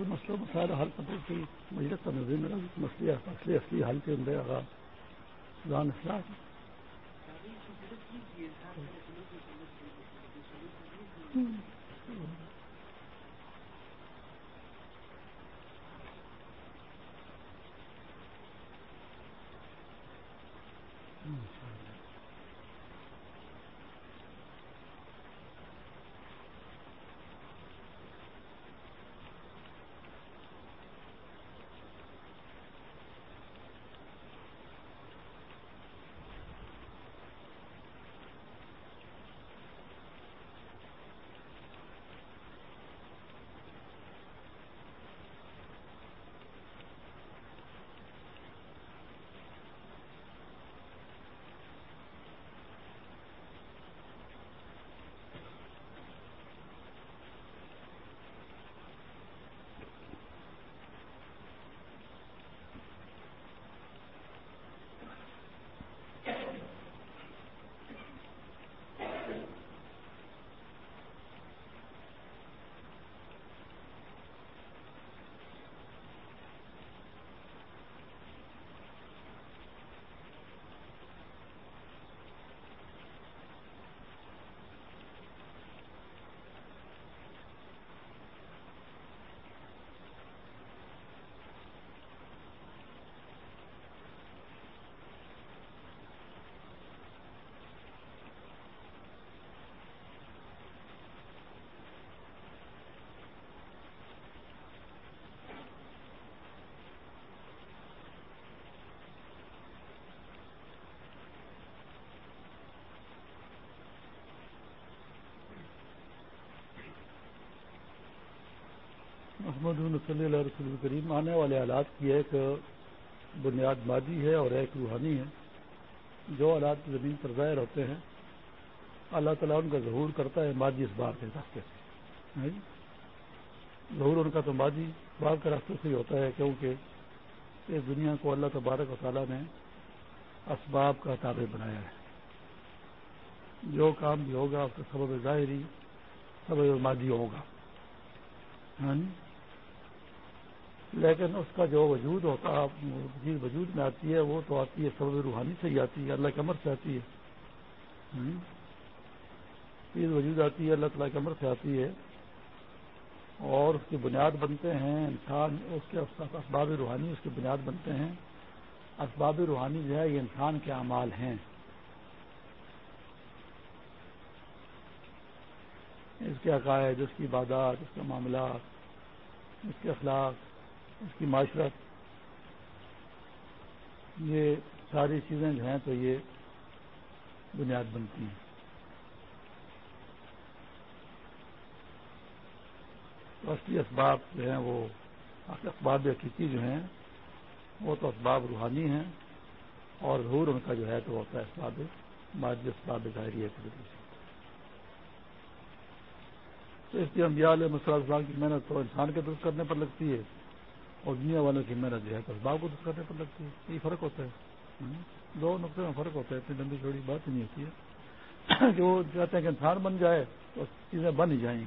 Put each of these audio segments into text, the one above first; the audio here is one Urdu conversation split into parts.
سب مسئلہ مسائل حل کرنے کی مجلس کا نظر میرا مسئلہ اصلی اصلی حل کے اندر آغاز۔ زان اصلاح محمد صلی اللہ رسول الکریم آنے والے حالات کی ایک بنیاد مادی ہے اور ایک روحانی ہے، جو حالات زمین پر ظاہر ہوتے ہیں۔ اللہ تعالیٰ ان کا ظہور کرتا ہے، مادی اس بار کے راستے سے۔ ہاں جی؟ ظہور ان کا تو مادی بار کے راستے سے ہی ہوتا ہے، کیونکہ اس دنیا کو اللہ تبارک و تعالیٰ نے اسباب کا تابع بنایا ہے۔ جو کام بھی ہوگا، اس کا سبب ظاہری، سبب مادی ہوگا۔ ہاں جی؟ لیکن اس کا جو وجود ہوتا چیز وجود میں آتی ہے، وہ تو آتی ہے، سبب روحانی سے ہی آتی ہے، اللہ کے امر سے آتی ہے۔ چیز وجود آتی ہے، اللہ تعالیٰ کے امر سے آتی ہے۔ اور اس کی بنیاد بنتے ہیں، انسان اس کے اسباب روحانی اس کی بنیاد بنتے ہیں۔ اسباب روحانی جو ہے، یہ انسان کے اعمال ہیں۔ اس کے عقائد، اس کی عبادات، اس کے معاملات، اس کے اخلاق اس کی معاشرت۔ یہ ساری چیزیں جو ہیں تو یہ بنیاد بنتی ہیں۔ اصلی اسباب جو ہیں وہ اسباب حقیقی جو ہیں، وہ تو اسباب روحانی ہیں اور ظہور ان کا جو ہے تو ہوتا ہے اسباب مادی اسباب ظاہری ہے۔ تو اس لیے انبیاء علیہ مسئلہ کی محنت تو انسان کے درست کرنے پر لگتی ہے۔ اور دنیا والوں کی محنت جو ہے تو اسباب کو درست کرنے پر لگتی ہے، یہ فرق ہوتا ہے۔ دو نقطے میں فرق ہوتا ہے، اتنی لمبی چھوڑی بات ہی نہیں ہوتی ہے۔ کہ وہ چاہتے ہیں کہ انسان بن جائے، تو چیزیں بن ہی جائیں۔ گی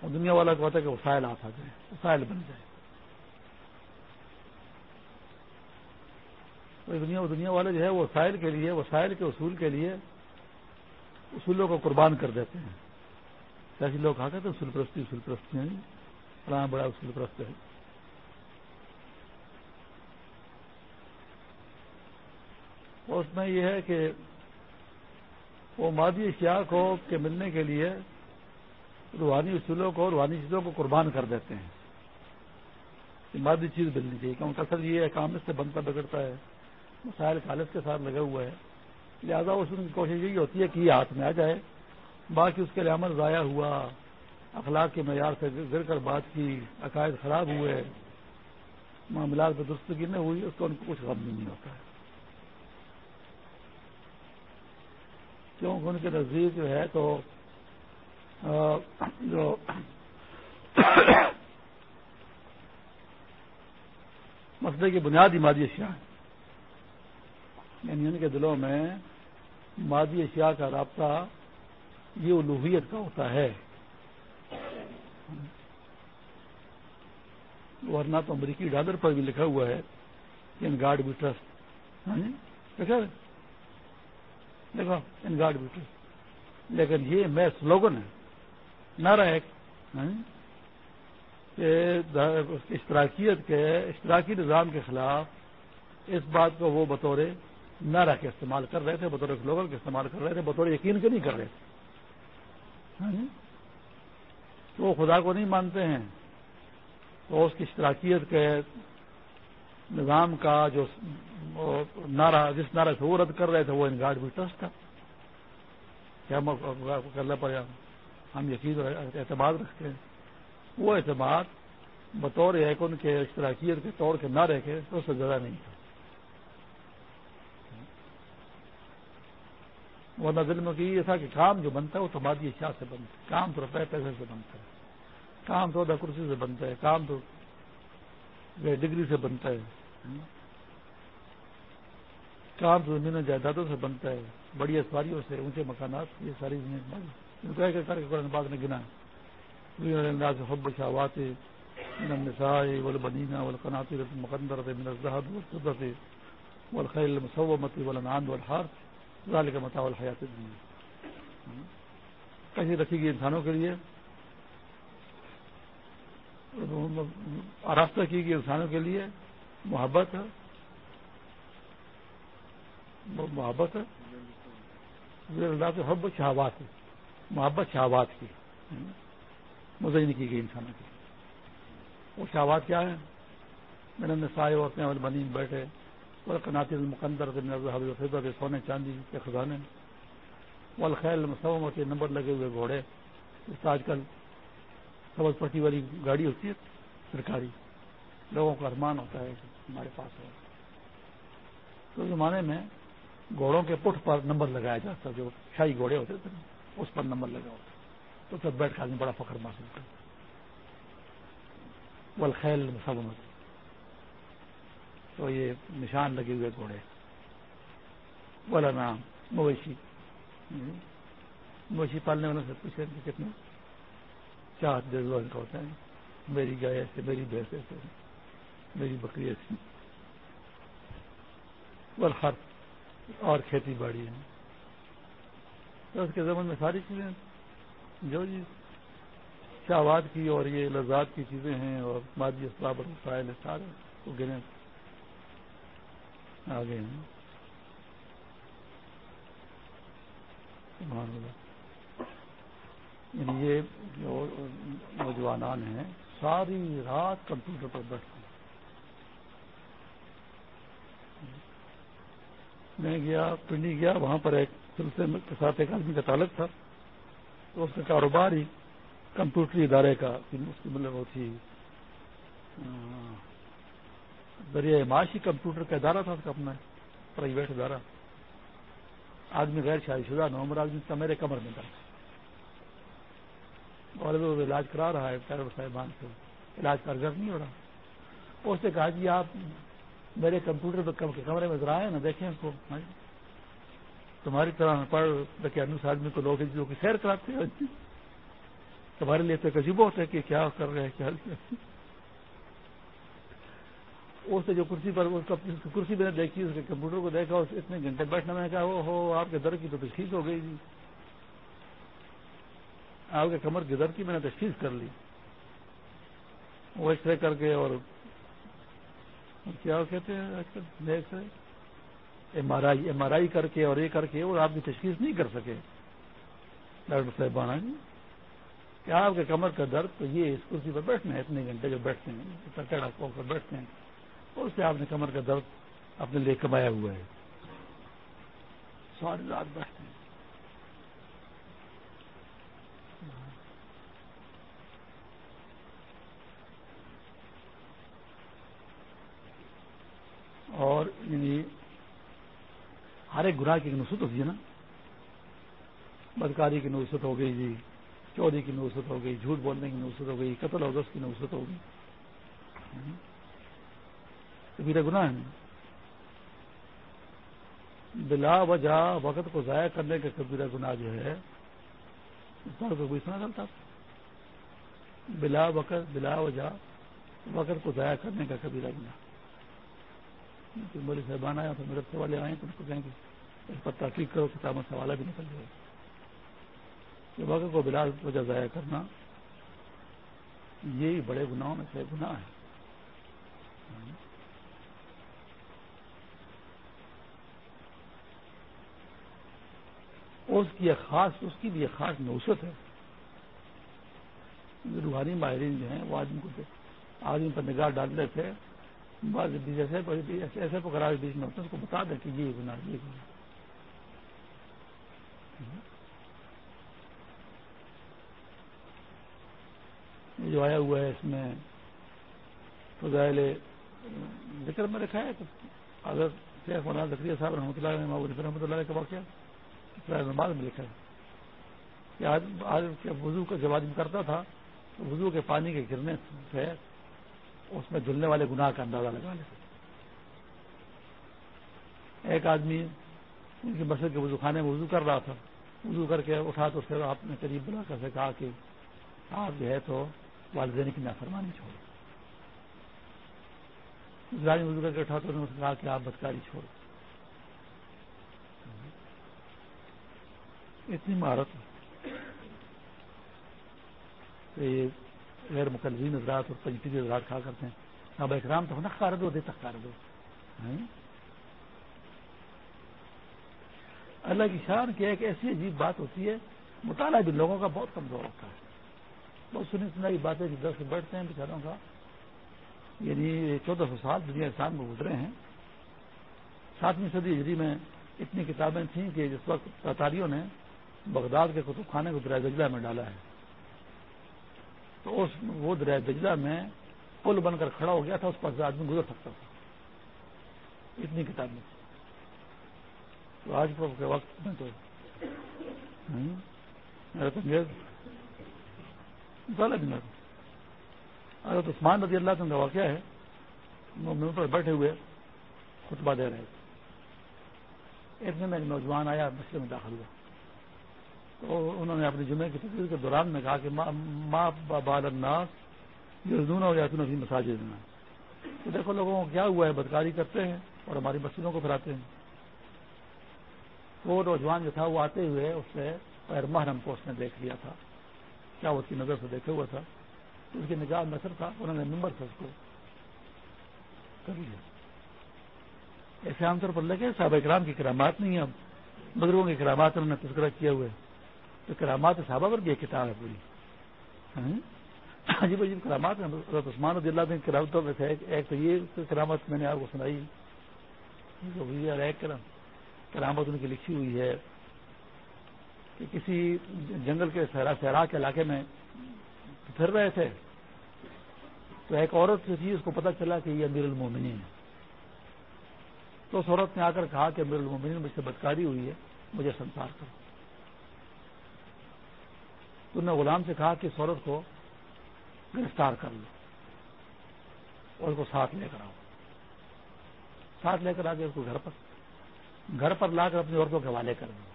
اور دنیا والا کو ہوتا ہے کہ وسائل آ جائیں وسائل بن جائے۔ دنیا دنیا والے جو ہے وہ وسائل کے لیے، وسائل کے اصول کے لیے اصولوں کو قربان کر دیتے ہیں۔ ایسے لوگ کہا کرتے ہیں، اصول پرستی اصول پرستی ہیں فلاں بڑا اصول پرست ہے۔ اس میں یہ ہے کہ وہ مادی اشیاء کو کے ملنے کے لیے روحانی اصولوں کو روحانی چیزوں کو قربان کر دیتے ہیں۔ کہ مادی چیز ملنی چاہیے، کیونکہ اصل یہ ہے کام اس سے بنتا بگڑتا ہے، مسائل خالص کے ساتھ لگا ہوا ہے۔ لہٰذا اس کی کوشش یہی ہوتی ہے کہ یہ ہاتھ میں آ جائے، باقی اس کے لیے عمل ضائع ہوا۔ اخلاق کے معیار سے گر کر بات کی، عقائد خراب ہوئے، معاملات میں درستگی نہیں ہوئی، اس کو ان کو کچھ غم نہیں ہوتا ہے۔ کیونکہ ان کے نزدیک جو ہے تو جو مسئلے کی بنیادی مادی اشیاء ہیں۔ یعنی ان کے دلوں میں مادی اشیاء کا رابطہ، یہ الوحیت کا ہوتا ہے۔ ورنہ تو امریکی ڈالر پر بھی لکھا ہوا ہے ان گاڈ بھی ٹرسٹ دیکھو ہاں جی؟ ان گاڈ بھی ٹرسٹ لیکن یہ میں سلوگن ہے۔ نہ رہے ہاں جی؟ کہ اشتراکیت کے، اشتراکی نظام کے خلاف اس بات کو وہ بطور نہ رہ کے استعمال کر رہے تھے، بطور سلوگن کے استعمال کر رہے تھے، بطور یقین کے نہیں کر رہے تھے۔ ہاں جی؟ وہ خدا کو نہیں مانتے ہیں۔ تو اس کی اشتراکیت کے نظام کا جو نعرہ، جس نعرہ سے وہ رد کر رہے تھے، وہ انگارڈ بھی ٹرسٹ تھا۔ کیا کرنا پڑے ہم یقین اعتماد رکھتے ہیں؟ وہ اعتماد بطور ایک ان کے اشتراکیت کے طور کے نہ رہ کے اس سے زیادہ نہیں۔ تھا ورنہ دل میں یہ تھا کہ کام جو بنتا ہے وہ تمادی اشیاء سے بنتا ہے؟ کام تو روپئے پیسے سے بنتا ہے۔ کام تو کرسی سے بنتا ہے۔ کام تو ڈگری سے بنتا ہے۔ کام تو زمین جائیدادوں سے بنتا ہے۔ بڑی اسواریوں سے، اونچے مکانات، یہ ساری قرآن بات نے گنا حب شاوات من النساء والبنین والقناطر المقنطرة من الذهب والفضة والخيل المسومة والانعام والحرث ذلك متاع الحیات الدنیا۔ کیسی رکھی گئی انسانوں کے لیے؟ راستہ کی گئی انسانوں کے لیے۔ محبت ہے۔ محبت اللہ سے حب شہبات محبت شہبات کی۔ مزین کی گئی انسانوں کی۔ وہ شہبات کیا ہے میرے نے سائے عورتیں اور بنی بیٹھے۔ اور کناتی مقندر سے سونے چاندی کے خزانے والخیل مسوم کے نمبر لگے ہوئے گھوڑے۔ جس آج کل سبز پٹی والی گاڑی ہوتی ہے، سرکاری۔ لوگوں کا ارمان ہوتا ہے کہ ہمارے پاس ہو تو زمانے میں گھوڑوں کے پٹ پر نمبر لگایا جاتا جو شاہی گھوڑے ہوتے تھے، اس پر نمبر لگا ہوتا تو سب بیٹھ کر بڑا فخر محسوس کرتا والخیل مسلمت تو یہ نشان لگے ہوئے گھوڑے۔ والا نام مویشی۔ مویشی پالنے والوں سے پوچھے کتنے؟ چار ان کا ہوتا ہے۔ میری گائے ایسے، میری بھینس ایسے، میری بکری ایسی۔ ہر اور کھیتی باڑی ہے۔ تو اس کے زمن میں ساری چیزیں جو جی شاہباد کی اور یہ لذات کی چیزیں ہیں اور مادی اسباب اور مسائل سارے وہ گنے آگے یعنی یہ جو نوجوانان ہیں، ساری رات کمپیوٹر پر بیٹھتے ہیں۔ میں گیا، پنڈی گیا، وہاں پر ایک سلسلے کے ساتھ ایک آدمی کا تعلق تھا۔ تو اس کا کاروبار ہی کمپیوٹر ادارے کا، اس کی مطلب وہ تھی ذریعہ معاشی کمپیوٹر کا ادارہ تھا اس کا اپنا پرائیویٹ ادارہ۔ آدمی غیر شادی شدہ نومبر آدمی کا میرے کمر میں تھا۔ اور وہ علاج کرا رہا ہے پیرو صاحبان سے۔ علاج کارگر نہیں ہو رہا۔ اس نے کہا جی آپ میرے کمپیوٹر کے کمرے میں ذرا آئے نا، دیکھیں اس کو۔ ہاں جی۔ تمہاری طرح پڑھ انوس آدمی کو لوگ جو کہ سیر کراتے ہیں۔ تمہارے لیے تو عجیب ہوتا ہے کہ کیا کر رہے ہیں، کیا اس سے جو کرسی پر اس کرسی میں نے دیکھی، اس کے کمپیوٹر کو دیکھا، اس اتنے گھنٹے بیٹھنے میں کہا وہ ہو آپ کے در کی تو تشخیص ہو گئی جی۔ آپ کے کمر کے در کی میں نے تشخیص کر لی۔ وہ ایکس رے کر کے اور کیا کہتے ہیں M R I M R I کر کے اور یہ کر کے اور آپ کی تشخیص نہیں کر سکے۔ ڈاکٹر صاحب جی کہ آپ کے کمر کا درد تو یہ اس کرسی پر بیٹھنا ہے، اتنے گھنٹے جو بیٹھتے ہیں کر بیٹھتے ہیں۔ اور اس سے آپ نے کمر کا درد اپنے لیے کمایا ہوا ہے۔ ساری رات بیٹھتے ہیں۔ اور یعنی ہر ایک گناہ کی نصرت ہوتی ہے نا۔ بدکاری کی نوسط ہو گئی جی چوری کی نوسط ہو گئی، جھوٹ بولنے کی نوسط ہو گئی، قتل اگست کی نوسط ہو گئی۔ تو گناہ ہے بلا وجہ وقت کو ضائع کرنے کا کبیرہ گناہ جو ہے، اس بار کو کوئی سنا چلتا بلا وقت، بلا وجہ وقت کو ضائع کرنے کا کبھی رکھنا بولے صاحبان آیا تو میرے سوالے آئے تو ان کو کہیں گے، اس پر تحقیق کرو، کتاب میں سوالہ بھی نکل جائے۔ کہ وقت کو بلا وجہ ضائع کرنا یہی بڑے گناہوں میں سے گناہ ہے۔ اس کی خاص اس کی بھی ایک خاص نوسط ہے۔ روحانی ماہرین جو ہیں، وہ آدمی کو آدمی پر نگاہ ڈال رہے تھے ایسے پکڑا بیچ میں ہوتے ہیں اس کو بتا دیں کہ یہ گناہ یہ گناہ۔ جو آیا ہوا ہے اس میں فضائل ذکر میں رکھا ہے۔ اگر شیخ مولانا ذکریہ صاحب رحمۃ اللہ رحمۃ اللہ کا واقعہ۔ نماز میں لکھا ہے۔ کہ آج وضو کا جب آدمی کرتا تھا، تو وضو کے پانی کے گرنے سے اس میں جلنے والے گناہ کا اندازہ لگا لیتے ایک آدمی ان کی مسجد کے وضو خانے میں وضو کر رہا تھا۔ وضو کر کے اٹھا تو پھر آپ نے قریب بلا کر سے کہا کہ آپ جو ہے تو والدین کی نافرمانی چھوڑ وضو کر کے اٹھا تو کہا کہ آپ بدکاری چھوڑ اتنی مہارت یہ غیر مقلزین حضرات اور پنجتی حضرات کھا کرتے ہیں۔ اب اکرام تو ہونا دو دے تک دو ہاں؟ اللہ کی شان کی ایک ایسی عجیب بات ہوتی ہے، مطالعہ بھی لوگوں کا بہت کمزور ہوتا ہے۔ بہت سنی سنائی باتیں جو در سے بیٹھتے ہیں بیچاروں کا۔ یعنی چودہ سو سال دنیا انسان میں گزرے ہیں۔ ساتویں صدی ہجری میں اتنی کتابیں تھیں کہ جس وقت تاتاریوں نے بغداد کے کتب خانے کو دریا دجلہ میں ڈالا ہے۔ تو اس وہ دریا دجلہ میں پل بن کر کھڑا ہو گیا تھا، اس پر آدمی گزر سکتا تھا۔ اتنی کتابیں تو آج کے وقت میں تو حضرت عثمان رضی اللہ کا واقعہ ہے۔ وہ پر بیٹھے ہوئے خطبہ دے رہے تھے۔ اتنے میں ایک نوجوان آیا مسئلے میں داخل ہوا۔ انہوں نے اپنی جمعے کی تصویر کے دوران میں کہا کہ ماں بال الناس یہ دونوں ہو جاتے مساجد میں تو دیکھو لوگوں کو کیا ہوا ہے، بدکاری کرتے ہیں اور ہماری مسجدوں کو پھراتے ہیں۔ وہ نوجوان جو تھا وہ آتے ہوئے اس سے غیر محرم کو اس نے دیکھ لیا تھا۔ کیا اس کی نظر سے دیکھے ہوا تھا؟ اس کی نگاہ نثر تھا، انہوں نے نمبر سے اس کو کر لیا۔ ایسے عام طور پر لگے صاحب اکرام کی کرامات نہیں اب۔ بزرگوں کی کرامات انہوں نے تذکرہ کیا ہوئے۔ تو کرامات صحابہ پر بھی ایک کتاب ہے پوری۔ عجیب ہاں عجیب کرامات ہیں۔ عثمان رضی اللہ کی کرامتوں میں ایک تو یہ کرامت میں نے آپ کو سنائی۔ ایک کرامت ان کی لکھی ہوئی ہے کہ کسی جنگل کے سہرا کے علاقے میں پھر رہے تھے۔ تو ایک عورت جو تھی، اس کو پتہ چلا کہ یہ امیر المومنین ہے تو اس عورت نے آ کر کہا کہ امیر المومنین مجھ سے بدکاری ہوئی ہے، مجھے سنسار کرو۔ تو نے غلام سے کہا کہ اس عورت کو گرفتار کر لو اور اس کو ساتھ لے کر آؤ۔ ساتھ لے کر آ کے اس کو گھر پر گھر پر لا کر اپنی عورتوں کے حوالے کر دو۔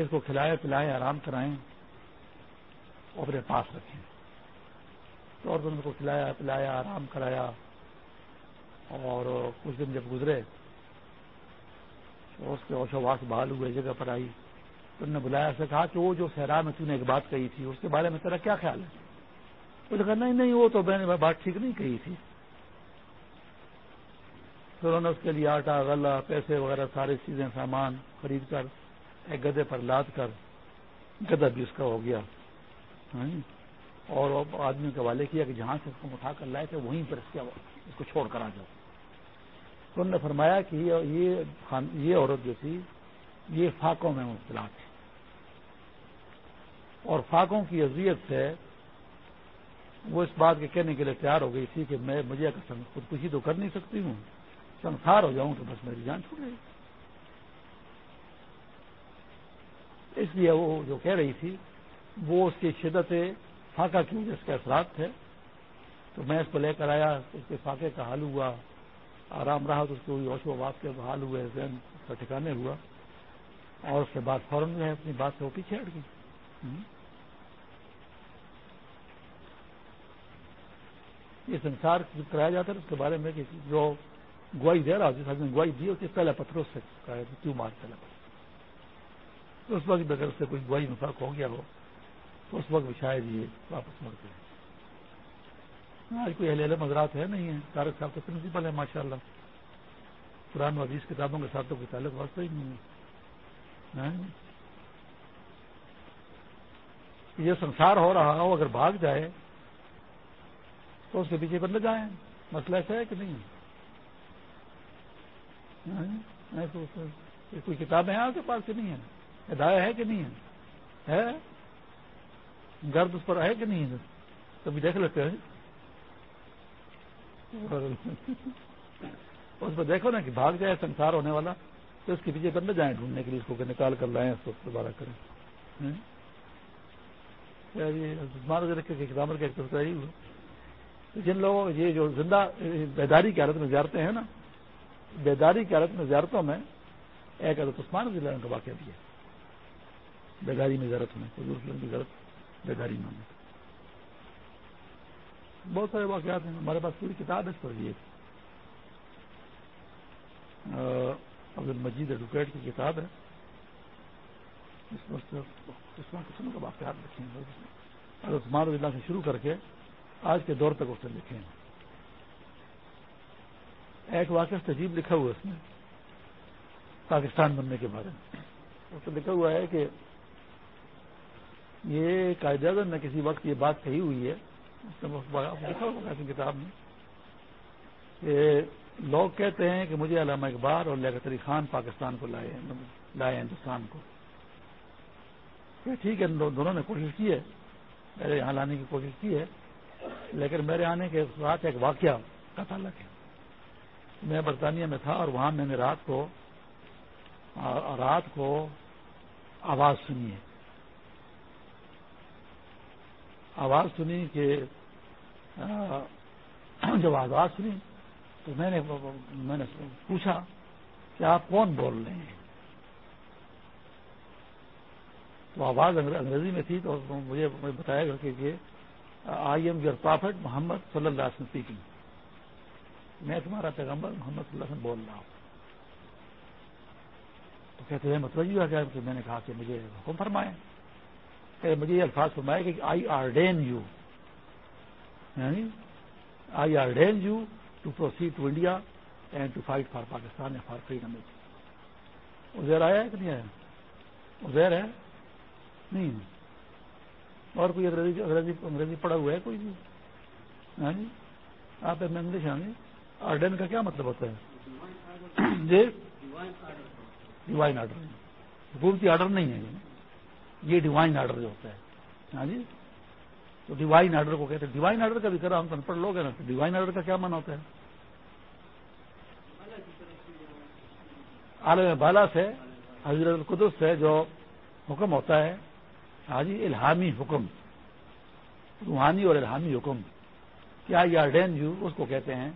اس کو کھلائے، پلائے، آرام کرائیں اور اپنے پاس رکھیں۔ تو اور ان کو کھلایا، پلایا، آرام کرایا اور کچھ دن جب گزرے تو اس کے اوشواس بحال ہوئے، جگہ پر آئی۔ تو نے بلایا اسے کہا کہ وہ جو سہرا میں تھی نے ایک بات کہی تھی، اس کے بارے میں تیرا کیا خیال ہے؟ اس نے کہا، نہیں نہیں، وہ تو میں نے بات ٹھیک نہیں کہی تھی۔ پھر انہوں نے اس کے لیے آٹا، غلہ، پیسے وغیرہ، ساری چیزیں، سامان خرید کر، ایک گدے پر لاد کر گدا بھی اس کا ہو گیا۔ ہاں؟ اور آدمی کے حوالے کیا کہ جہاں سے اس کو اٹھا کر لائے تھے، وہیں پر اس اس کو چھوڑ کر آ جاؤ۔ تو انہوں نے فرمایا کہ یہ یہ عورت جو تھی، یہ فاقوں میں مبتلا تھی۔ اور فاقوں کی اذیت سے وہ اس بات کے کہنے کے لیے تیار ہو گئی تھی کہ میں مجھے خودکشی تو کر نہیں سکتی ہوں، سنسار ہو جاؤں تو بس میری جان چھوڑ گئی۔ اس لیے وہ جو کہہ رہی تھی، وہ اس کی شدت فاقہ کی وجہ سے اثرات تھے۔ تو میں اس کو لے کر آیا، اس کے فاقے کا حال ہوا، آرام رہا تو اس کو ہوش و بات کے حال ہوئے، ذہن کا ٹھکانے ہوا۔ اور اس کے بعد فوراً جو ہے اپنی بات سے وہ پیچھے ہٹ گئی۔ یہ سنسار کرایا جاتا ہے اس کے بارے میں کہ جو گوائی دے رہا جس آدمی نے گواہی دی ہوتی ہے پہلے پتھروں سے کیوں مار پہلے پتھر اس وقت اگر اس سے کوئی گواہی مفاق ہو گیا ہو، تو اس وقت شاید یہ واپس مڑتے ہیں آج کوئی اہل علم حضرات ہے نہیں ہے تارک صاحب تو پرنسپل ہے ماشاء اللہ قرآن حدیث کتابوں کے ساتھ تو کوئی تعلق واسطہ ہی نہیں ہے۔ ہاں؟ یہ سنسار ہو رہا ہو، اگر بھاگ جائے تو اس کے پیچھے بندے جائیں۔ مسئلہ ایسا ہے کہ نہیں۔ کوئی کتابیں ہیں آپ کے پاس کہ نہیں ہے؟ ہدایہ ہے کہ نہیں ہے؟ گرد اس پر ہے کہ نہیں ہے؟ کبھی دیکھ لیتے ہیں۔ اس پہ دیکھو نا کہ بھاگ جائے سنسار ہونے والا، تو اس کے پیچھے بندے جائیں ڈھونڈنے کے لیے، اس کو نکال کر لائیں، اس کو دوبارہ کریں۔ کتابوں کا ایک تو جن لوگوں یہ جو زندہ بیداری کی حالت میں زیارتیں ہیں نا، بیداری کی حالت میں زیارتوں میں ایک حضرت عثمان ضلع کا واقعہ بھی ہے۔ بیداری میں زیارت میں کی بیداری میں بہت سارے واقعات ہیں۔ ہمارے پاس پوری کتاب ہے اس پر بھی عبد المجید ایڈوکیٹ کی کتاب ہے۔ اس میں قسم کا واقعات لکھے ہیں۔ عثمان اللہ سے شروع کر کے آج کے دور تک اسے لکھے ہیں۔ ایک واقعہ تجیب لکھا ہوا اس میں، پاکستان بننے کے بارے میں۔ اس میں لکھا ہوا ہے کہ یہ قائد اعظم نے کسی وقت یہ بات کہی ہوئی ہے، اس نے لکھا ہوا کتاب میں، کہ لوگ کہتے ہیں کہ مجھے علامہ اقبال اور لیاقت علی خان پاکستان کو لائے لائے ہندوستان کو۔ ٹھیک ہے، دونوں نے کوشش کی ہے، میرے یہاں لانے کی کوشش کی ہے لیکن میرے آنے کے ساتھ ایک واقعہ کا تعلق ہے۔ میں برطانیہ میں تھا اور وہاں میں نے رات کو رات کو آواز سنی ہے۔ آواز سنی کہ، جب آواز سنی تو میں نے میں نے پوچھا کہ آپ کون بول رہے ہیں؟ تو آواز انگریزی میں تھی تو مجھے بتایا گیا کہ I am your prophet Muhammad صلی اللہ علیہ وسلم میں تمہارا پیغمبر محمد صلی اللہ علیہ وسلم بول رہا ہوں. تو کہتے ہیں مطلب یہ گیا کہ میں نے کہا کہ مجھے حکم فرمائے کہ مجھے یہ الفاظ فرمائے کہ I order you I order you to proceed to India and to fight for Pakistan for freedom ازیر آیا ہے کہ نہیں آیا؟ ازیر ہے؟ نہیں۔ اور کوئی انگریزی انگریزی انگریزی پڑھا ہوا ہے کوئی بھی؟ ہاں جی؟ آپ انگلش آئیں گے۔ کا کیا مطلب ہوتا ہے؟ جی؟ ڈیوائن آرڈر حکومتی آرڈر نہیں ہے جی۔ یہ ڈیوائن آرڈر جو ہوتا ہے۔ ہاں جی؟ تو ڈیوائن آرڈر کو کہتے ہیں۔ ڈیوائن آرڈر کا بھی کرا ہم تو پڑھ لوگ ہیں نا۔ تو ڈیوائن آرڈر کا کیا مانا ہوتا ہے؟ عالم بالا سے حضرت القدس سے جو حکم ہوتا ہے ہاں جی الہامی حکم، روحانی اور الہامی حکم، کیا یہ یو اس کو کہتے ہیں،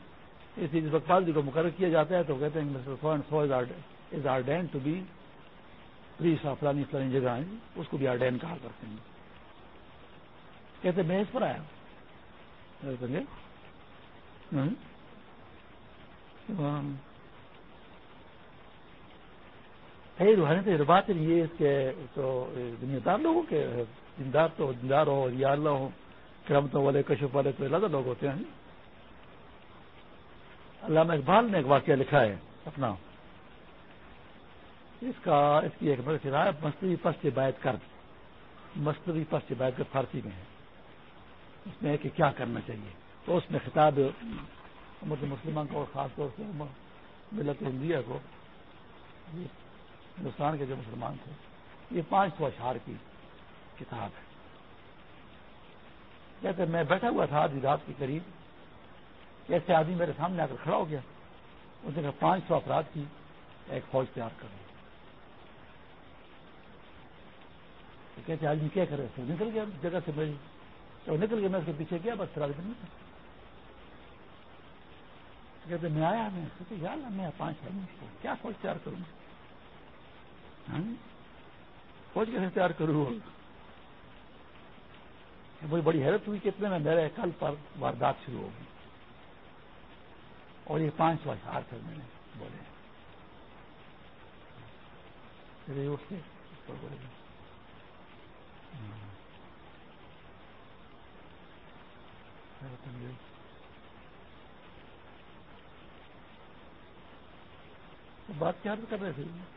اس لیے جس وقت پالجی کو مقرر کیا جاتا ہے تو کہتے ہیں سو آرڈین ٹو بی فلانی فلانی جگہ ہیں، اس کو بھی آرڈین کہا کرتے ہیں۔ کہتے میں اس پر آیا روحانی تو بات یہ اس کے تو دنیا دار لوگوں کے دیندار تو دیندار ہو ریال ہو کرمتوں والے کشپ والے تو الگ لوگ ہوتے ہیں۔ علامہ اقبال نے ایک واقعہ لکھا ہے اپنا۔ اس کا، اس کی ایک رائے مستوی پس بیت کر مستوی پس بیت کر فارسی میں ہے۔ اس میں کہ کیا کرنا چاہیے۔ تو اس میں خطاب امت مسلمان کو اور خاص طور سے ملت انڈیا کو۔ ہندوستان کے جو مسلمان تھے، یہ پانچ سو اشہار کی کتاب ہے۔ کہتے میں بیٹھا ہوا تھا آدھی رات کے قریب، ایسے آدمی میرے سامنے آ کر کھڑا ہو گیا، اس نے کہا، پانچ سو افراد کی ایک فوج تیار کر لی۔ کہتے آدمی کیا کرے پھر نکل گیا، جگہ سے میری تو نکل گیا، میں اس کے پیچھے گیا، بس فراغ نہیں تھا کہتے میں آیا، میں سوچا یار میں پانچ آدمی، کیا فوج تیار کروں؟ ہاں؟ ہاں؟ فوج کیسے تیار کروں؟ بڑی بڑی حیرت ہوئی کہ اتنے میں میرے کل پر واردات شروع ہوگی اور یہ پانچ سو اشعار پھر میں نے بولے۔ بولے۔ ہاں۔ بات کیا کر رہے تھے؟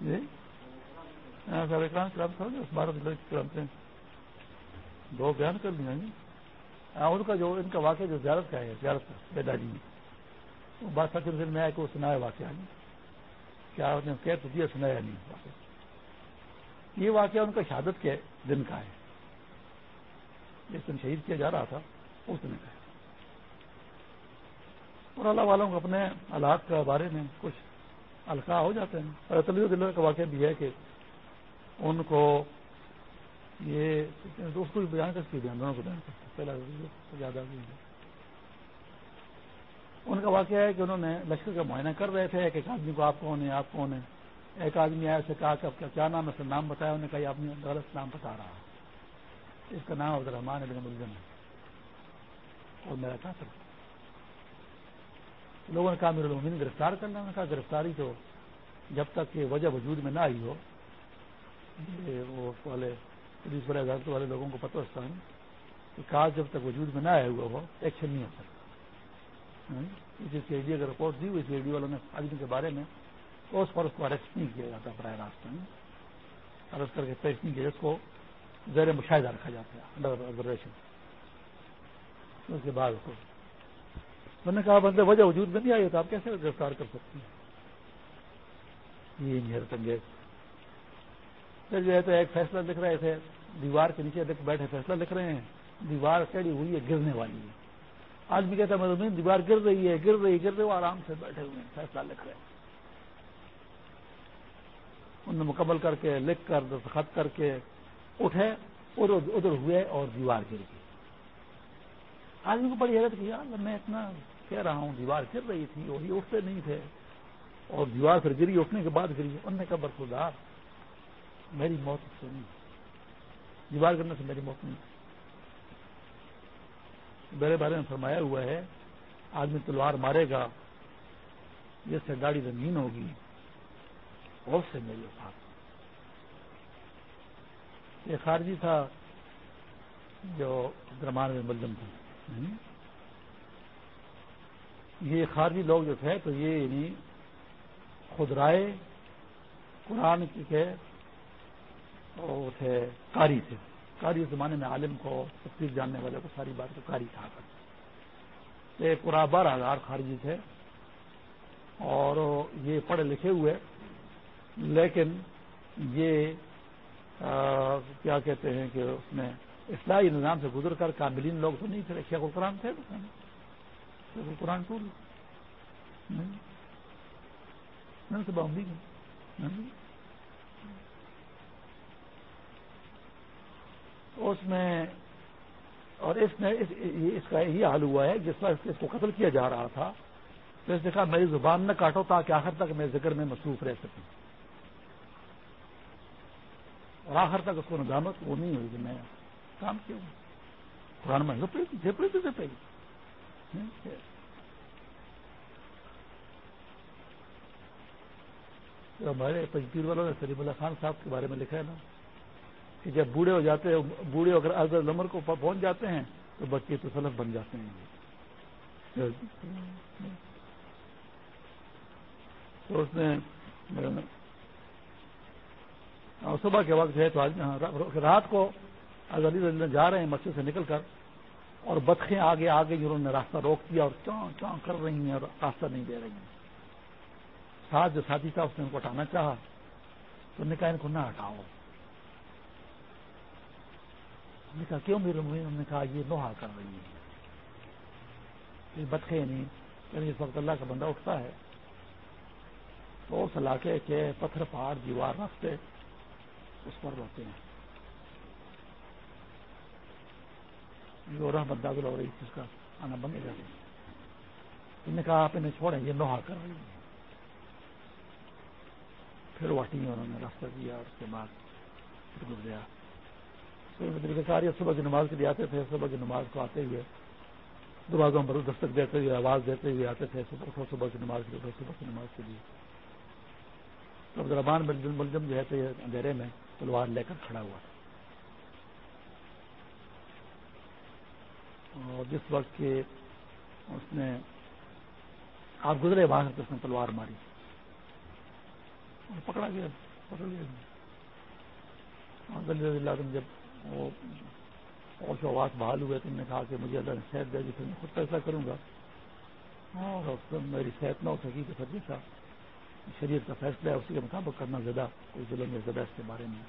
جی ہاں سر بارہ دو بیان کر لیا جی۔ ہاں ان کا جو، ان کا واقعہ جو زیارت کا ہے، زیارت کا، بیداری میں۔ وہ بات سچ دن میں آیا کہ وہ سنایا واقعہ نہیں کیا نے کہہ تو دیا، سنایا نہیں واقعہ۔ یہ واقعہ ان کا شہادت کے دن کا ہے۔ جس دن شہید کیا جا رہا تھا، اس دن کا ہے۔ اور اللہ والوں کو اپنے حالات کے بارے میں کچھ القاع ہو جاتے ہیں۔ اور طلب دل کا واقعہ بھی ہے کہ ان کو یہ اس کو بھی بیان کر سکتے دونوں کو بیان کر پہلا ان کا واقعہ ہے کہ انہوں نے لشکر کا معائنہ کر رہے تھے، ایک آدمی کو آپ کون ہیں، آپ کون ہیں؟ ایک آدمی آیا، اسے کہا کہ آپ کا کیا نام ہے؟ اسے نام بتایا، انہوں نے کہا یہ آدمی غلط نام بتا رہا ہے۔ اس کا نام عبد الرحمان ابن ملزم ہے۔ اور میرا قاتل لوگوں نے کہا، میرے لوگوں نے گرفتار کرنا انہوں نے کہا، گرفتاری تو جب تک کہ وجہ وجود میں نہ آئی ہو وہ والے پولیس والے، عدالت والے لوگوں کو پتہ ہوتا ہے کہ کاج جب تک وجود میں نہ آیا ہوا ہو ایکشن نہیں ہو سکتا جس سی ڈی اگر رپورٹ دی ہوئی سی ڈی والوں نے آدمی کے بارے میں تو اس پر اس کو اریسٹ نہیں کیا جاتا براہ راست ہاں؟ میں اریسٹ کر کے پیش نہیں کیا، اس کو زیر مشاہدہ رکھا جاتا ہے انڈر آبزرویشن اس کے بعد اس کو۔ میں نے کہا بندے، وجہ وجود میں نہیں آئی تو آپ کیسے گرفتار کر سکتے ہیں؟ یہ نہیں انگیز پھر جو ہے تو ایک فیصلہ لکھ رہے تھے، دیوار کے نیچے بیٹھے فیصلہ لکھ رہے ہیں۔ دیوار چڑی ہوئی ہے، گرنے والی ہے۔ آدمی کہتا ہے مدمین دیوار گر رہی ہے، گر رہی گر رہے وہ آرام سے بیٹھے ہوئے ہیں، فیصلہ لکھ رہے ہیں۔ انہوں نے مکمل کر کے، لکھ کر دستخط کر کے اٹھے ادھر ادھر ہوئے اور دیوار گر گئی۔ آدمی کو بڑی حیرت کی، یار میں اتنا کہہ رہا ہوں، دیوار گر رہی تھی اور یہ اٹھتے نہیں تھے۔ اور دیوار پھر گری، اٹھنے کے بعد گری۔ انہوں نے کہا برخودار میری موت سے نہیں۔ دیوار کرنے سے میری موت نہیں۔ میرے بارے میں فرمایا ہوا ہے، آدمی تلوار مارے گا جس سے گاڑی رنگین ہوگی، اور سے میری ساتھ یہ خارجی تھا جو درمان میں ملزم تھا۔ یہ خارجی لوگ جو تھے، تو یہ یعنی خود رائے، قرآن کے وہ تھے کاری تھے۔ کاری زمانے میں عالم کو تفصیل جاننے والے کو ساری بات کو کاری کہا کرتے پورا بارہ ہزار خارجی تھے۔ اور یہ پڑھے لکھے ہوئے، لیکن یہ کیا کہتے ہیں کہ اس میں اصلاحی نظام سے گزر کر کاملین لوگ تو نہیں تھے، شیخ القرآن تھے۔ شیخ القرآن ٹول صبح اس میں اور اس میں اس کا یہی حال ہوا ہے جس پر اس کو قتل کیا جا رہا تھا، تو اس نے کہا، میری زبان نہ کاٹو تاکہ آخر تک میں ذکر میں مصروف رہ سکوں۔ اور آخر تک اس کو ندامت، وہ نہیں ہوئی کہ میں کام کیا ہوں۔ قرآن میں ہمارے پنجپیر والوں نے سلیم اللہ خان صاحب کے بارے میں لکھا ہے نا کہ جب بوڑھے ہو جاتے ہیں، بوڑھے اگر ارد نمبر کو پہنچ جاتے ہیں تو بچے تو سلف بن جاتے ہیں۔ تو اس نے صبح کے وقت ہے تو آج ہاں، رات کو علی جا رہے ہیں مسجد سے نکل کر۔ اور بتخیں آگے آگے جنہوں نے راستہ روک دیا اور چاں چاں کر رہی ہیں اور راستہ نہیں دے رہی ہیں۔ ساتھ جو ساتھی تھا اس نے ان کو ہٹانا چاہا۔ تو نے کہا ان کو نہ ہٹاؤ۔ نے کہا کیوں میرے انہوں نے کہا یہ لوہا کر رہی ہے یہ بتخے نہیں یعنی اس وقت اللہ کا بندہ اٹھتا ہے تو اس علاقے کے پتھر پہاڑ دیوار رستے اس پر روتے ہیں۔ جو رحمت دادل ہو رہی اس کا آنا بند ہو جاتا انہوں نے کہا، آپ انہیں چھوڑیں، یہ لوہا کر رہی ہے پھر واٹی انہوں نے راستہ دیا اور اس کے بعد پھر گزریا۔ طریقہ کار صبح کی نماز کے لیے آتے تھے۔ صبح کی نماز کو آتے ہوئے دروازوں پر دستک دیتے ہوئے، آواز دیتے ہوئے آتے تھے۔ صبح صبح کی نماز کے لیے، صبح کی نماز کے لیے۔ تو عبد الرحمان ملزم جو ہے اندھیرے میں تلوار لے کر کھڑا ہوا تھا۔ اور جس وقت کہ اس نے آپ گزرے وہاں سے اس نے تلوار ماری اور پکڑا گیا، پکڑ لیا اور جب وہ اور جو آواز بحال ہوئے تو نے کہا کہ مجھے اللہ نے صحت دے دی پھر میں خود فیصلہ کروں گا۔ اور میری صحت نہ ہو سکی تو پھر جیسا شریعت کا فیصلہ ہے، اسی کے مطابق کرنا زیادہ کوئی ظلم یا زیادہ اس کے بارے میں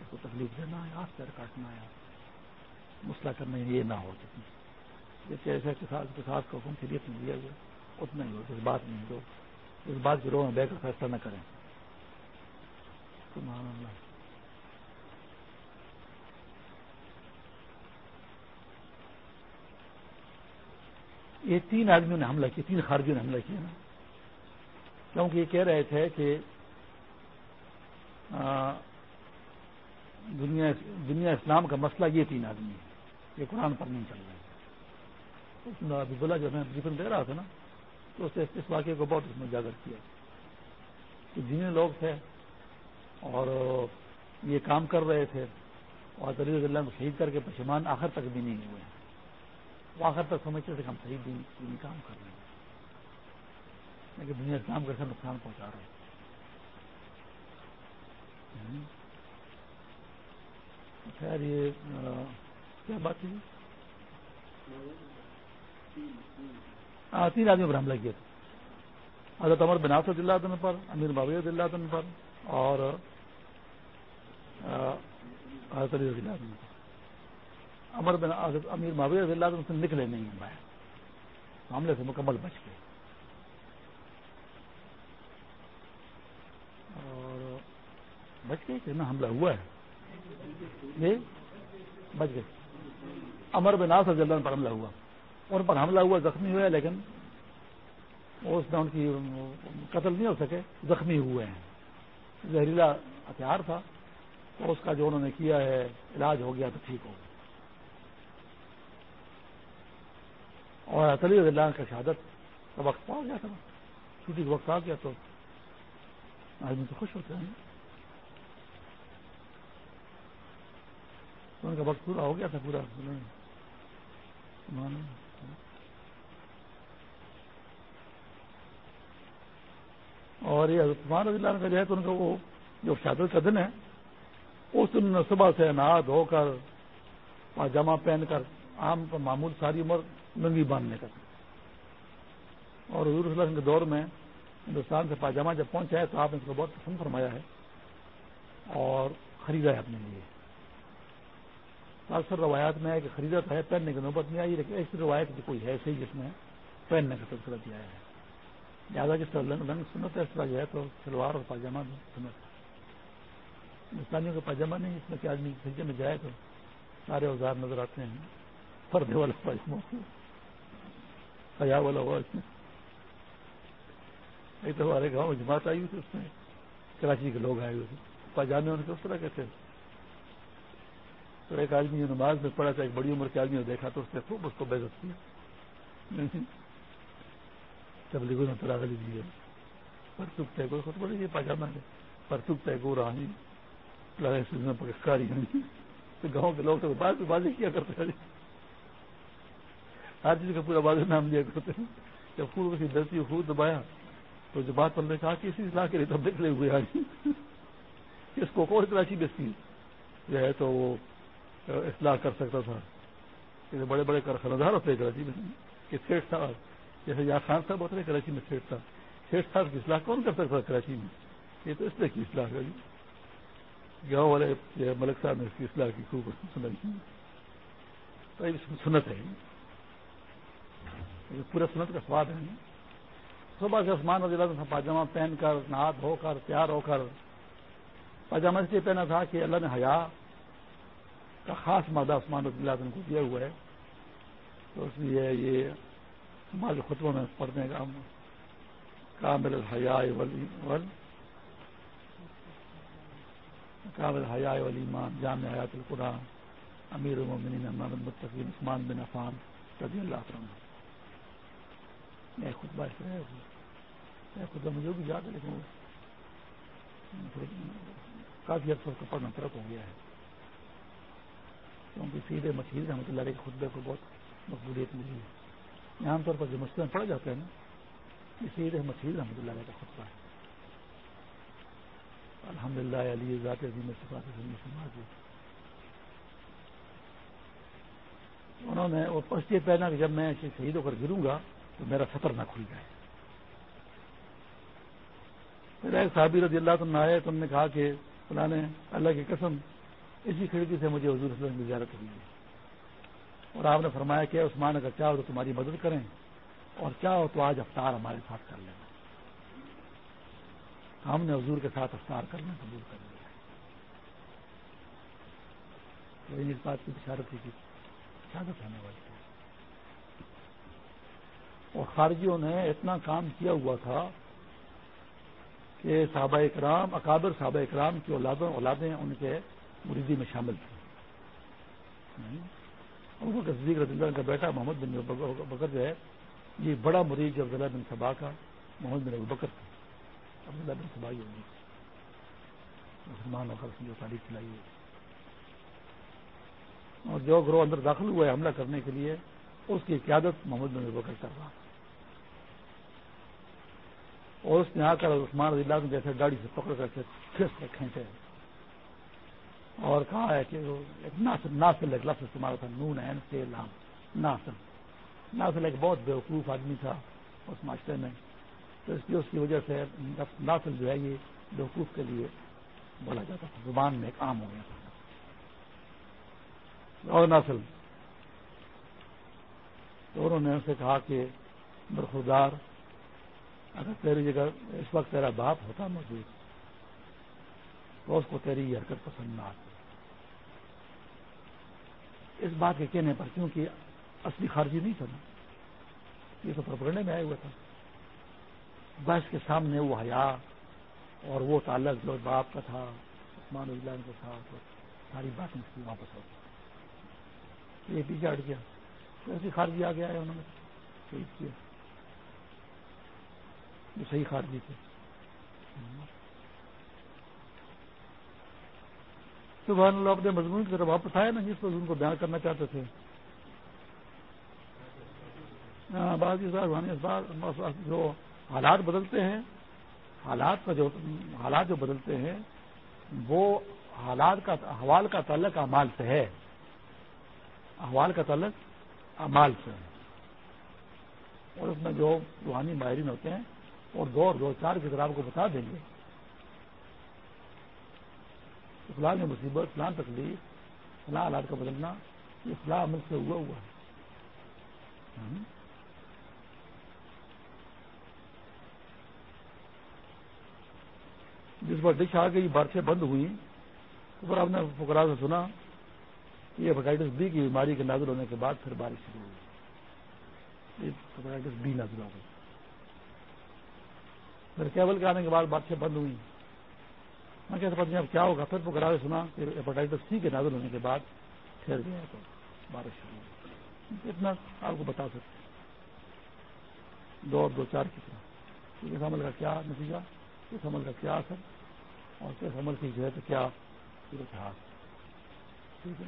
اس کو تکلیف دینا ہے ہاتھ پیر کاٹنا ہے۔ مسئلہ کرنا یہ نہ ہو سکی جیسے ایسے کے ساتھ کو حکم شریعت میں دیا گیا اتنا ہی ہو جس بات نہیں ہو اس بات کے روح میں بہ کر فیصلہ نہ کریں۔ اللہ۔ یہ تین آدمیوں نے حملہ کیا، تین خارجیوں نے حملہ کیا نا۔ کیونکہ یہ کہہ رہے تھے کہ دنیا دنیا اسلام کا مسئلہ یہ تین آدمی ہے۔ یہ قرآن پر نہیں چل رہا ہے بولا جو میں جیپن دے رہا تھا نا، تو اس اس واقعے کو بہت اس میں اجاگر کیا۔ کہ جنہیں لوگ تھے اور یہ کام کر رہے تھے اور دلیل اللہ کو شہید کر کے پشمان آخر تک بھی نہیں ہوئے۔ وہ آخر تک سمجھتے تھے کہ ہم صحیح دینی کام کر رہے ہیں۔ لیکن دنیا اسلام کا نقصان پہنچا رہے ہیں۔ خیر، یہ کیا بات تھی؟ ہاں تین آدمی پر حملہ کیا تھا۔ حضرت عمر بناس اللہ عنہ پر، امیر بابی اللہ عنہ پر، اور حضرت علی رضی اللہ عنہ پر۔ امر بن امیر معاویہ رضی اللہ عنہ سے نکلے نہیں ہیں باہر حملے سے مکمل بچ گئے۔ اور، بچ گئے کہ نا حملہ ہوا ہے؟ یہ بچ گئے۔ امر بن ناس رضی اللہ پر حملہ ہوا۔ ان پر حملہ ہوا، زخمی ہوئے، لیکن اس میں ان کی قتل نہیں ہو سکے، زخمی ہوئے ہیں۔ زہریلا ہتھیار تھا، تو اس کا جو انہوں نے کیا ہے، علاج ہو گیا تو ٹھیک ہو گیا۔ اور علی اللہ کا شہادت کا وقت پا گیا تھا۔ چھٹی کا وقت آ گیا تو آدمی تو خوش ہوتے ہیں۔ ان کا وقت پورا ہو گیا تھا، پورا۔ اور یہ عثمان رضی اللہ کا جو ہے تو ان کا وہ جو شہادت کا دن ہے، اس دن صبح سے نہا دھو کر پاجامہ پہن کر عام معمول ساری عمر ننگی باندھنے کا اور حضور صلی اللہ علیہ کے دور میں ہندوستان سے پاجامہ جب پہنچا ہے تو آپ نے اس کو بہت پسند فرمایا ہے اور خریدا ہے اپنے لیے۔ اکثر روایات میں ہے کہ خریدا تو ہے پہننے کی نوبت نہیں آئی، لیکن ایسی روایت بھی کوئی ہے صحیح جس میں پہننے کا سلسلہ دیا ہے۔ زیادہ جس طرح رنگ سنت ہے، اس طرح جو ہے تو سلوار اور پاجامہ بھی سنت ہے۔ ہندوستانیوں کا پاجامہ نہیں، اس میں کہ آدمی خریدے میں جائے تو سارے اوزار نظر آتے ہیں۔ پردے والا پاجامہ۔ حیا والا ہوا اس میں۔ ایک تو ہمارے گاؤں میں جماعت آئی ہوئی تھی، اس میں کراچی کے لوگ آئے ہوئے تھے۔ پاجامے ان کے اس طرح کے تھے۔ تو ایک آدمی جو نماز میں پڑا تھا، ایک بڑی عمر کے آدمی نے دیکھا تو اس نے خوب اس کو بےزت کیا۔ تبلیغوں نے تلاغ لی دی۔ ہے پرتوک ٹیگور خود بڑی یہ پاجامہ ہے۔ پرتوک ٹیگور آنی لڑائی سوزنا پکڑکاری تو گاؤں کے لوگ تو بعض بازی کیا کرتے ہیں ہر چیز کا پورا بازو نام دیا کرتے ہیں جب خوب کسی دلتی خوب دبایا، تو جو بات پر نے کہا کہ اسی اصلاح کے لیے تب نکلے ہوئے آج اس کو اور کراچی بیچتی جو ہے تو وہ اصلاح کر سکتا تھا۔ بڑے بڑے کارخانہ دار ہوتے کراچی میں۔ کہ سیٹ تھا۔ جیسے یا خان صاحب ہوتے کراچی میں سیٹ تھا۔ سیٹ صاحب کی اصلاح کون کر سکتا تھا کراچی میں؟ یہ تو اس طرح کی اصلاح کری۔ گاؤں والے ملک صاحب نے اس کی اصلاح کی، خوب سنائی سنت ہے۔ پورے سنت کا سواد ہے۔ صبح سے عثمان رضی اللہ پاجامہ پہن کر، نہا دھو کر، تیار ہو کر۔ پاجامہ اس لیے پہنا تھا کہ اللہ نے حیا کا خاص مادہ عثمان رضی اللہ کو دیا ہوا ہے، تو اس لیے یہ ہمارے خطبوں میں پڑھنے کا کامل حیا ول کامل حیا ولی ایمان جامع حیات القرآن، امیر المومنین محمد متقین، عثمان بن عفان رضی اللہ عنہ۔ میں خود بات میں خود مجھے بھی یاد ہے، لیکن کافی حد کا پڑھنا ترک ہو گیا ہے۔ کیونکہ سیدھے مچھلی رحمۃ اللہ علیہ خطبے کو بہت مقبولیت ملی ہے۔ عام طور پر جو مسئلہ پڑ جاتے ہیں نا، یہ سید مچھلی رحمۃ اللہ علیہ کا خطبہ ہے۔ الحمد للہ علی ذات عظیم سماج انہوں نے وہ پستی پہنا کہ جب میں شہید ہو کر گروں گا تو میرا سفر نہ کھل جائے۔ پھر ایک صحابی رضی اللہ تم آئے تم نے کہا کہ فلاں اللہ کی قسم اسی کھڑکی سے مجھے حضور صلی اللہ کی زیارت ہوئی ہے اور آپ نے فرمایا کہ عثمان اگر چاہو تو تمہاری مدد کریں، اور چاہو تو آج افطار ہمارے ساتھ کر لینا ہم نے حضور کے ساتھ افطار کرنا قبول کر لیا۔ اس بات کی بشارت کی شہادت ہونے والی اور خارجیوں نے اتنا کام کیا ہوا تھا کہ صحابہ اکرام، اکابر صحابہ اکرام کی اولادوں، اولادیں ان کے مریدی میں شامل تھی تصدیق رضی اللہ کا بیٹا محمد بن بکر جو ہے، یہ بڑا مرید جو عبداللہ بن صبا کا محمد بن بکر تھا۔ عبداللہ بن صبا ہوگی مسلمان ہو کر جو تاریخ چلائی ہے۔ اور جو گروہ اندر داخل ہوا ہے حملہ کرنے کے لیے، اس کی قیادت محمد بن بکر کر رہا اور اس نے آ کر عثمان رضی اللہ جیسے گاڑی سے پکڑ کر کے کھینچے اور کہا ہے کہ ناسل ایک لفظ استعمال تھا، نون این سے لام ناسل ناسل ایک بہت بیوقوف آدمی تھا اس معاشرے میں تو اس کی اس کی وجہ سے ناسل جو ہے یہ بیوقوف کے لیے بولا جاتا تھا، زبان میں ایک عام ہو گیا تھا۔ اور ناسل تو انہوں نے اسے کہا کہ برخوردار اگر تیری جگہ اس وقت تیرا باپ ہوتا موجود تو اس کو تیری یہ حرکت پسند نہ آتی۔ اس بات کے کہنے پر کیونکہ اصلی خارجی نہیں تھا نا، یہ تو پرپڑنے میں آیا ہوا تھا۔ بس کے سامنے وہ حیا اور وہ تعلق جو باپ کا تھا، عثمان اللہ کا تھا، تو ساری باتیں اس کی واپس ہوتی یہ پیچھے ہٹ گیا۔ تو ایسی خارجی آ گیا ہے انہوں نے، شہید کیا۔ جو صحیح خارجی تھے سبحان اللہ اپنے مضمون کی طرف واپس آئے نا، جس مضمون کو بیان کرنا چاہتے تھے۔ ہاں، بعض جو حالات بدلتے ہیں، حالات کا جو، حالات جو بدلتے ہیں، وہ حالات کا، احوال کا تعلق امال سے ہے۔ احوال کا تعلق امال سے ہے۔ اور اس میں جو روحانی ماہرین ہوتے ہیں، اور دو دو چار کی طرح آپ کو بتا دیں گے۔ فلاں مصیبت فلاں تکلیف فلاں حالات کا بدلنا، یہ فلاں عمل سے ہوا ہوا ہے۔ جس پر ڈش آ گئی بارشیں بند ہوئی اس پر آپ نے فکرا سے سنا کہ ہیپاٹائٹس بی کی بیماری کے نازل ہونے کے بعد پھر بارش شروع ہوئی۔ ہیپاٹائٹس بی نازل ہو گئی۔ پھر کیبل کے آنے کے بعد بارشیں بند ہوئی۔ میں کہتے پتہ نہیں اب کیا ہوگا۔ پھر پکڑا سنا کہ ہیپاٹائٹس سی کے نازل ہونے کے بعد ٹھہر گیا تو بارش شروع اتنا آپ کو بتا سکتے دو اور دو چار کی طرح۔ اس عمل کا کیا نتیجہ؟ اس عمل کا کیا اثر؟ اور کس عمل کی جو ہے تو کیا ٹھیک ہے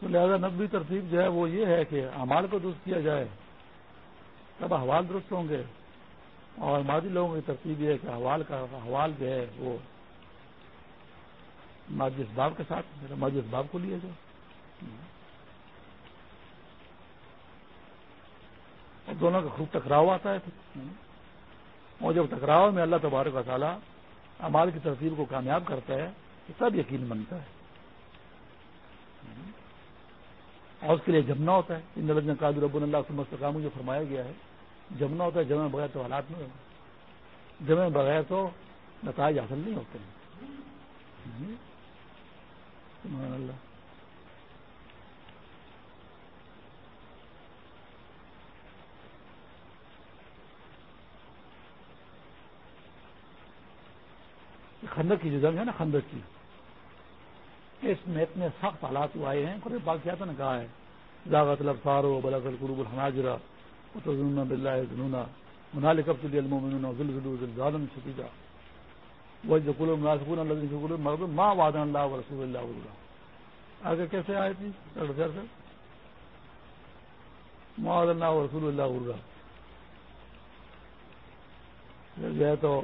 تو لہذا نقبی ترتیب جو ہے وہ یہ ہے کہ امال کو درست کیا جائے، تب احوال درست ہوں گے۔ اور مادی لوگوں کی ترتیب یہ ہے کہ حوال کا حوال جو ہے وہ مادی اسباب کے ساتھ مادی اسباب کو لیا جائے۔ اور دونوں کا خوب ٹکراؤ آتا ہے۔ اور جب ٹکراؤ میں اللہ تبارک کا تعالیٰ امال کی ترتیب کو کامیاب کرتا ہے، تو تب یقین بنتا ہے۔ اور اس کے لیے جمنا ہوتا ہے۔ ان لگن قادر رب اللہ سے مستقام جو فرمایا گیا ہے، جمنا ہوتا ہے، جمع بغیر تو حالات نہیں ہوتے۔ جمع بغیر تو نتائج حاصل نہیں ہوتے۔ ہیں اللہ۔ خندق کی جو جنگ ہے نا، خندق کی۔ اس میں اتنے سخت حالات آئے ہیں قرآن پاک کیا تھا نے کہا ہے لاغت الفارو بلاغ القروب الحناجرہ۔ وتظنون بالله ظنونا۔ هنالك ابتلي المؤمنون وزلزلوا زلزالا شديدا وإذ يقول المنافقون الذين يقولون مرض ما وعدنا الله ورسول الله غرورا آگے کیسے آئے تھی؟ سر ما وعدنا الله ورسول الله غرورا جو ہے تو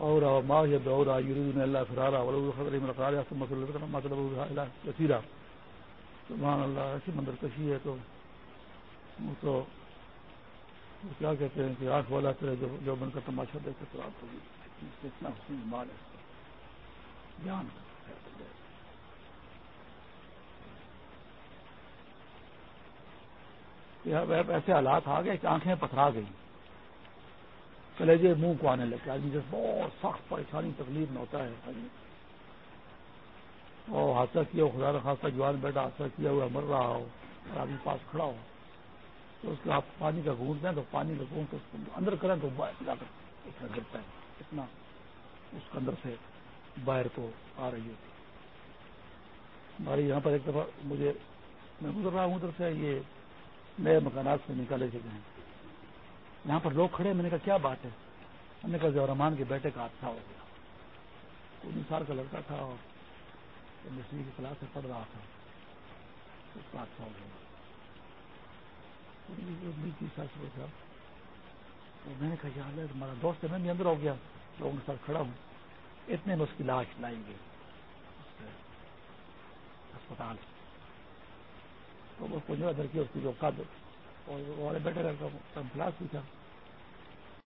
اور ما یہ دورا یریدون اللہ فرارا ولو خضر من القارع ثم صلى الله عليه وسلم الى كثيرا. سبحان اللہ ایسی مندر کشی ہے تو وہ تو کیا کہتے ہیں کہ آنکھ والا کرے جو جو بن کا تماشا دیکھے تو آپ کو اتنا حسین مال ہے۔ جان۔ ایسے حالات آ گئے کہ آنکھیں پتھرا گئی کلیجے منہ کو آنے لگے آدمی جیسے بہت سخت پریشانی، تکلیف میں ہوتا ہے۔ اور حادثہ کیا ہو خدا خاصہ جوان بیٹا حادثہ کیا ہوا مر رہا ہو اور آدمی پاس کھڑا ہو۔ تو اس کا آپ پانی کا گھونٹ دیں تو پانی کا گھونٹ اندر کریں تو جا کر اتنا گرتا ہے۔ اتنا اس کے اندر سے باہر کو آ رہی ہوتی۔ ہمارے یہاں پر ایک دفعہ مجھے میں گزر رہا ہوں، ادھر سے یہ نئے مکانات سے نکالے چکے ہیں۔ یہاں پر لوگ کھڑے میں نے کہا، کیا بات ہے؟ ہم نے کہا زورمان کے بیٹے کا حادثہ ہو گیا۔ انیس سال کا لڑکا تھا اور دسویں کی کلاس سے پڑھ رہا تھا۔ اس کا حادثہ ہو گیا۔ تیس سال سے میں نے کہا یار تمہارا دوست ہے، میں بھی اندر ہو گیا۔ لوگوں کے ساتھ کھڑا ہوں۔ اتنے میں اس کی لاش لائی گئی اسپتال تو وہ پنجہ ادھر کی اس کی جو قد اور بیٹے کا کلاس بھی تھا